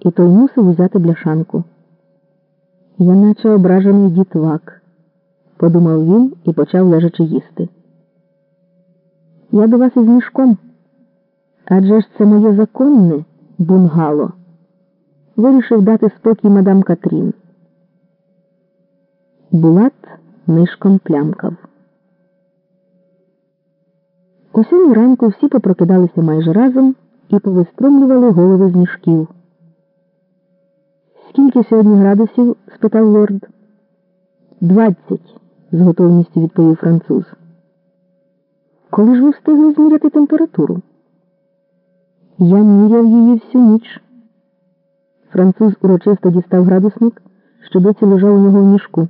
і той мусив узяти бляшанку. Я наче ображений дітвак, подумав він і почав лежачи їсти. Я до вас із мішком. Адже ж це моє законне бунгало. Вирішив дати спокій мадам Катрін. Булат нишком плямкав. У сьомій ранку всі попрокидалися майже разом і повиструмлювали голови з мішків. Скільки сьогодні градусів? спитав лорд. Двадцять, з готовністю відповів француз. Коли ж ви встигли зміряти температуру? Я міряв її всю ніч. Француз урочисто дістав градусник, що доці лежав у нього в мішку.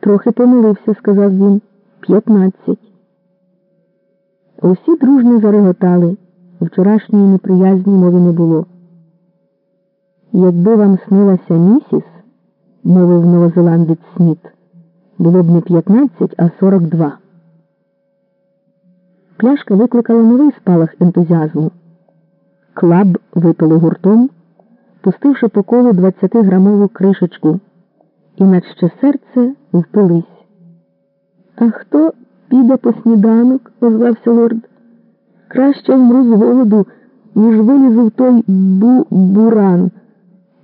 Трохи помилився, сказав він. П'ятнадцять. Усі дружно зареготали. Вчорашньої неприязні мови не було. Якби вам снилася місіс, мовив новозеландець Сміт, було б не 15, а 42. Пляшка викликала новий спалах ентузіазму. Клаб випили гуртом, пустивши по колу 20-грамову кришечку, і наче серце впились. А хто піде по сніданок? озвався лорд. Краще вмру з голоду, ніж вилізу в той бу-буран.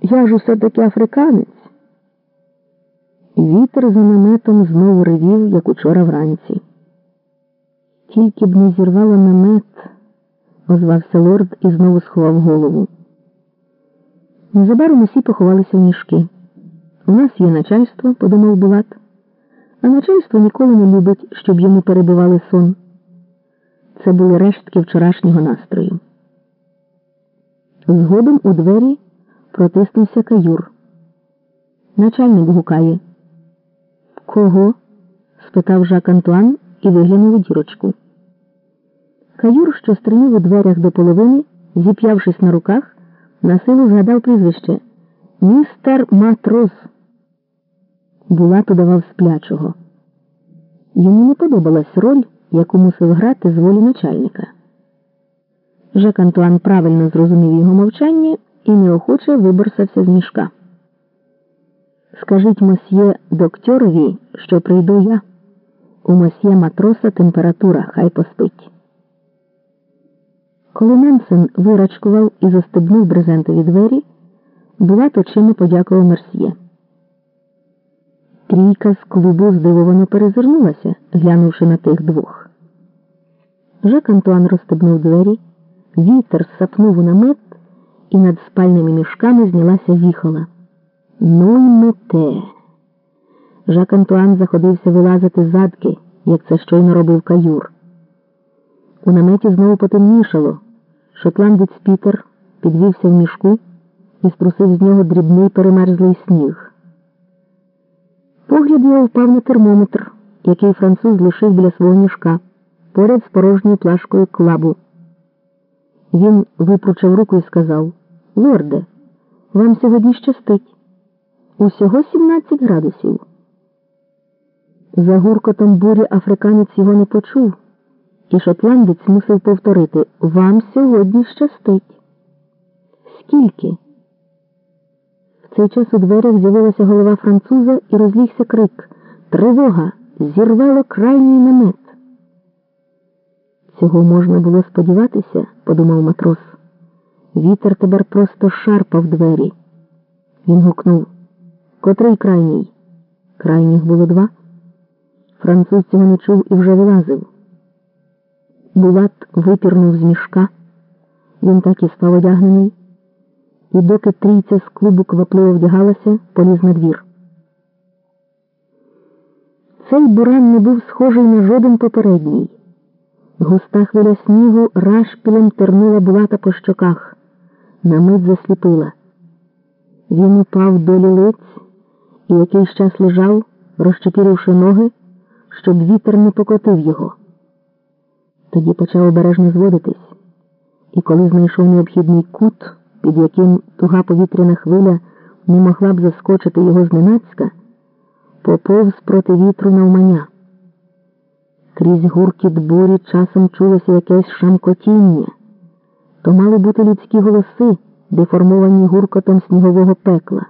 Я ж усе таки африканець. Вітер за наметом знову ревів, як учора вранці. Тільки б не зірвало намет, озвався лорд і знову сховав голову. Незабаром усі поховалися в мішки. У нас є начальство, подумав Булат, а начальство ніколи не любить, щоб йому перебивали сон. Це були рештки вчорашнього настрою. Згодом у двері протиснувся каюр. Начальник гукає. Кого? спитав Жак Антуан і виглянув у дірочку. Каюр, що стринув у дверях до половини, зіп'явшись на руках, на силу згадав прізвище Містер Матрос. Булат удавав сплячого. Йому не подобалась роль, яку мусив грати з волі начальника. Жак Антуан правильно зрозумів його мовчання і неохоче виборсався з мішка. Скажіть мосьє докторові, що прийду я. У мосьє матроса температура хай поспить. Коли Менсен вирачкував і застебнув брезентові двері, Булат очима подякував Мерсьє. Трійка з клубу здивовано перезирнулася, глянувши на тих двох. Жак Антуан розстебнув двері, вітер сапнув у намет, і над спальними мішками знялася віхола. Ну й мете. Жак Антуан заходився вилазити задки, як це щойно робив каюр. У наметі знову потемнішало. Шотландець Пітер підвівся в мішку і спросив з нього дрібний перемерзлий сніг. Погляд його впав на термометр, який француз лишив біля свого мішка, поряд з порожньою плашкою клабу. Він випручив руку і сказав Лорде, вам сьогодні щастить. Усього 17 градусів. За гуркотом бурі африканець його не почув, і шотландець мусив повторити Вам сьогодні щастить. Скільки? В цей час у дверях з'явилася голова француза і розлігся крик Тривога! Зірвало крайній намет. Цього можна було сподіватися, подумав матрос. Вітер тепер просто шарпав двері. Він гукнув Котрий крайній? Крайніх було два. Француз цього не чув і вже вилазив. Булат випірнув з мішка. Він так і спав одягнений, і доки трійця з клубу квапливо вдягалася, поліз на двір. Цей буран не був схожий на жоден попередній. Густа хвиля снігу рашпілем тернула Булата по щоках, на мить засліпила. Він упав до лілиць і якийсь час лежав, розчепіривши ноги, щоб вітер не покотив його. Тоді почав обережно зводитись, і коли знайшов необхідний кут, під яким туга повітряна хвиля не могла б заскочити його зненацька, поповз проти вітру навмання. Крізь гуркіт бурі часом чулося якесь шамкотіння. То мали бути людські голоси, деформовані гуркотом снігового пекла.